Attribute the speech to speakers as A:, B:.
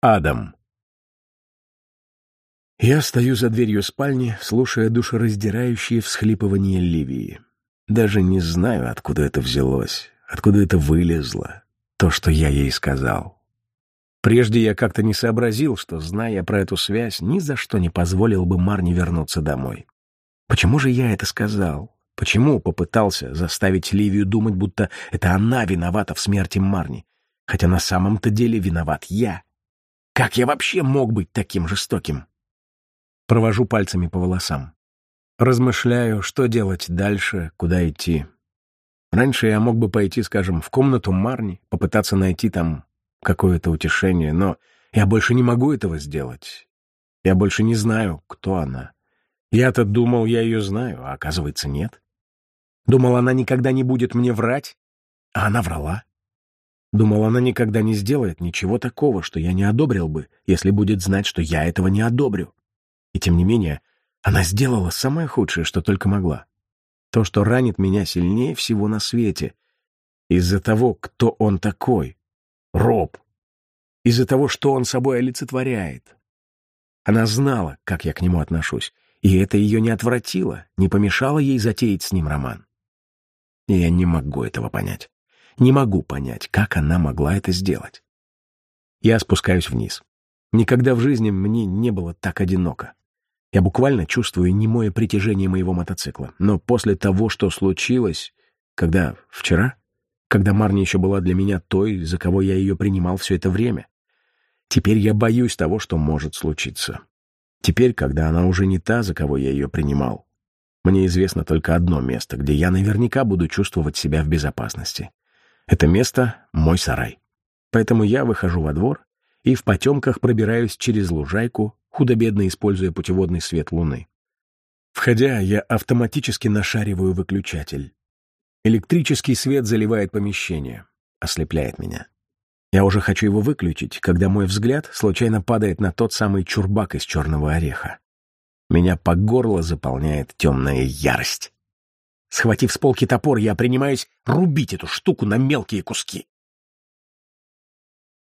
A: Адам. Я стою за дверью спальни, слушая душераздирающие всхлипывания Ливии. Даже не знаю, откуда это взялось, откуда это вылезло, то, что я ей сказал. Прежде я как-то не сообразил, что, зная про эту связь, ни за что не позволил бы Марне вернуться домой. Почему же я это сказал? Почему попытался заставить Ливию думать, будто это она виновата в смерти Марни, хотя на самом-то деле виноват я? Как я вообще мог быть таким жестоким? Провожу пальцами по волосам. Размышляю, что делать дальше, куда идти. Раньше я мог бы пойти, скажем, в комнату Марни, попытаться найти там какое-то утешение, но я больше не могу этого сделать. Я больше не знаю, кто она. Я-то думал, я ее знаю, а оказывается, нет. Думал, она никогда не будет мне врать, а она врала. Думал, она никогда не сделает ничего такого, что я не одобрил бы, если будет знать, что я этого не одобрю. И тем не менее, она сделала самое худшее, что только могла. То, что ранит меня сильнее всего на свете. Из-за того, кто он такой. Роб. Из-за того, что он собой олицетворяет. Она знала, как я к нему отношусь, и это ее не отвратило, не помешало ей затеять с ним роман. И я не могу этого понять. Не могу понять, как она могла это сделать. Я спускаюсь вниз. Никогда в жизни мне не было так одиноко. Я буквально чувствую немое притяжение моего мотоцикла. Но после того, что случилось, когда вчера, когда Марни еще была для меня той, за кого я ее принимал все это время, теперь я боюсь того, что может случиться. Теперь, когда она уже не та, за кого я ее принимал, мне известно только одно место, где я наверняка буду чувствовать себя в безопасности. Это место — мой сарай. Поэтому я выхожу во двор и в потемках пробираюсь через лужайку, худо-бедно используя путеводный свет луны. Входя, я автоматически нашариваю выключатель. Электрический свет заливает помещение, ослепляет меня. Я уже хочу его выключить, когда мой взгляд случайно падает на тот самый чурбак из черного ореха. Меня по горло заполняет темная ярость. Схватив с полки топор, я принимаюсь рубить эту штуку на мелкие куски.